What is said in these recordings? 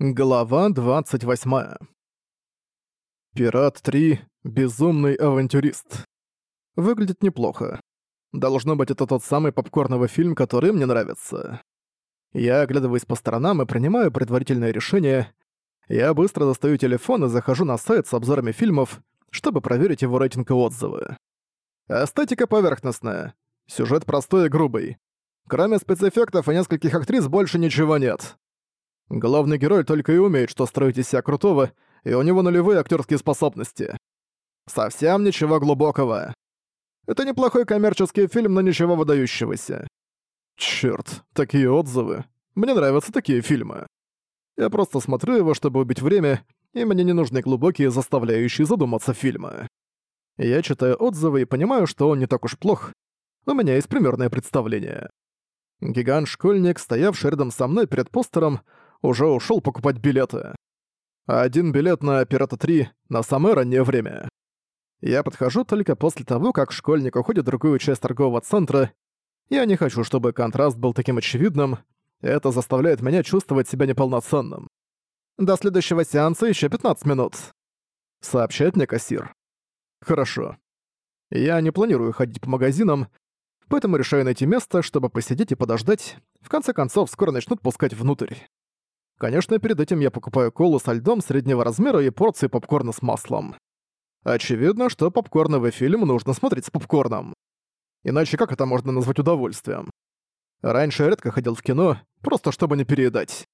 Глава 28. Пират 3. Безумный авантюрист. Выглядит неплохо. Должно быть, это тот самый попкорновый фильм, который мне нравится. Я оглядываюсь по сторонам и принимаю предварительное решение. Я быстро достаю телефон и захожу на сайт с обзорами фильмов, чтобы проверить его рейтинг и отзывы. Эстетика поверхностная. Сюжет простой и грубый. Кроме спецэффектов и нескольких актрис больше ничего нет. Главный герой только и умеет, что строить из себя крутого, и у него нулевые актерские способности. Совсем ничего глубокого. Это неплохой коммерческий фильм, но ничего выдающегося. Чёрт, такие отзывы. Мне нравятся такие фильмы. Я просто смотрю его, чтобы убить время, и мне не нужны глубокие, заставляющие задуматься фильмы. Я читаю отзывы и понимаю, что он не так уж плох. У меня есть примерное представление. Гигант-школьник, стоявший рядом со мной перед постером, уже ушел покупать билеты. Один билет на «Пирата 3» на самое раннее время. Я подхожу только после того, как школьник уходит в другую часть торгового центра. Я не хочу, чтобы контраст был таким очевидным. Это заставляет меня чувствовать себя неполноценным. До следующего сеанса еще 15 минут. Сообщает мне кассир. Хорошо. Я не планирую ходить по магазинам, поэтому решаю найти место, чтобы посидеть и подождать. В конце концов, скоро начнут пускать внутрь. Конечно, перед этим я покупаю колу со льдом среднего размера и порции попкорна с маслом. Очевидно, что попкорновый фильм нужно смотреть с попкорном. Иначе как это можно назвать удовольствием? Раньше я редко ходил в кино, просто чтобы не переедать.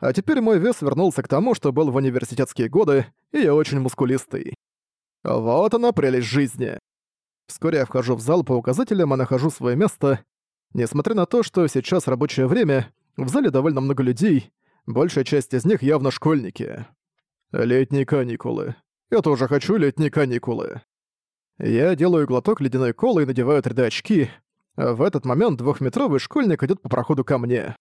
А теперь мой вес вернулся к тому, что был в университетские годы, и я очень мускулистый. Вот она прелесть жизни. Вскоре я вхожу в зал по указателям и нахожу свое место. Несмотря на то, что сейчас рабочее время, в зале довольно много людей, Большая часть из них явно школьники. Летние каникулы. Я тоже хочу летние каникулы. Я делаю глоток ледяной колы и надеваю 3D-очки. В этот момент двухметровый школьник идет по проходу ко мне.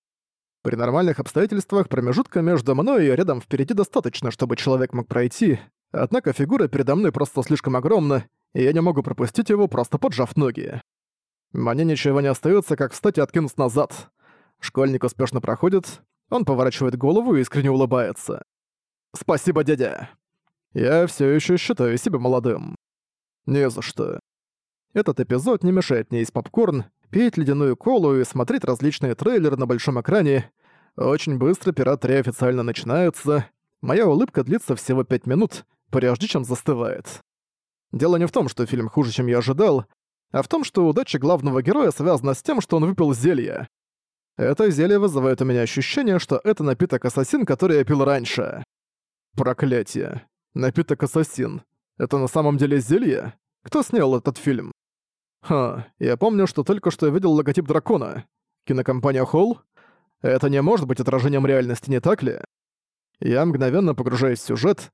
При нормальных обстоятельствах промежутка между мной и рядом впереди достаточно, чтобы человек мог пройти, однако фигура передо мной просто слишком огромна, и я не могу пропустить его, просто поджав ноги. Мне ничего не остается, как встать и откинуться назад. Школьник успешно проходит, он поворачивает голову и искренне улыбается. «Спасибо, дядя. Я все еще считаю себя молодым. Не за что. Этот эпизод не мешает мне есть попкорн, пить ледяную колу и смотреть различные трейлеры на большом экране. Очень быстро «Пират 3» официально начинается. Моя улыбка длится всего пять минут, прежде чем застывает. Дело не в том, что фильм хуже, чем я ожидал, а в том, что удача главного героя связана с тем, что он выпил зелье. Это зелье вызывает у меня ощущение, что это напиток-ассасин, который я пил раньше. Проклятие. Напиток-ассасин. Это на самом деле зелье? Кто снял этот фильм? Ха, я помню, что только что я видел логотип дракона. Кинокомпания Холл? Это не может быть отражением реальности, не так ли? Я мгновенно погружаюсь в сюжет,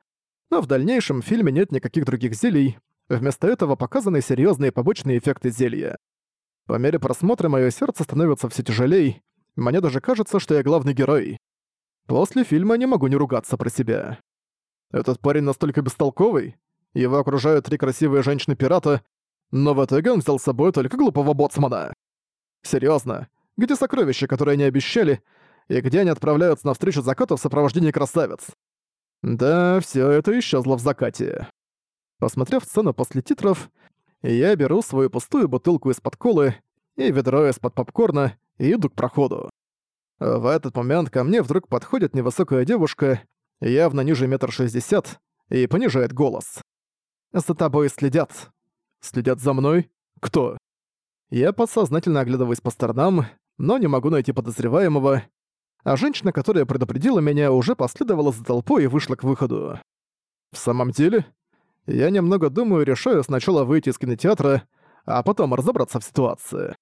но в дальнейшем в фильме нет никаких других зелий, вместо этого показаны серьезные побочные эффекты зелья. По мере просмотра мое сердце становится все тяжелей, мне даже кажется, что я главный герой. После фильма не могу не ругаться про себя. Этот парень настолько бестолковый, его окружают три красивые женщины-пирата, но в итоге он взял с собой только глупого боцмана. Серьезно, где сокровища, которые они обещали, и где они отправляются на встречу заката в сопровождении красавец? Да, все это исчезло в закате. Посмотрев сцену после титров, я беру свою пустую бутылку из-под колы и ведро из-под попкорна и иду к проходу. В этот момент ко мне вдруг подходит невысокая девушка, явно ниже метр шестьдесят, и понижает голос. «За тобой следят». «Следят за мной? Кто?» Я подсознательно оглядываюсь по сторонам, но не могу найти подозреваемого, а женщина, которая предупредила меня, уже последовала за толпой и вышла к выходу. В самом деле, я немного думаю решаю сначала выйти из кинотеатра, а потом разобраться в ситуации.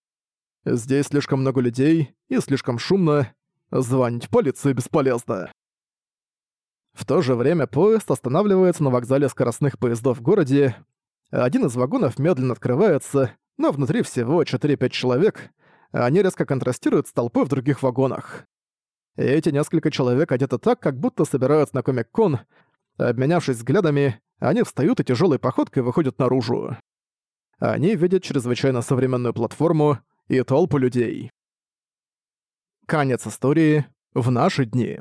Здесь слишком много людей и слишком шумно. Звонить полиции бесполезно. В то же время поезд останавливается на вокзале скоростных поездов в городе. Один из вагонов медленно открывается, но внутри всего 4-5 человек, они резко контрастируют с толпой в других вагонах. И эти несколько человек одеты так, как будто собираются на комик-кон. Обменявшись взглядами, они встают и тяжелой походкой выходят наружу. Они видят чрезвычайно современную платформу, и толпу людей. Конец истории в наши дни.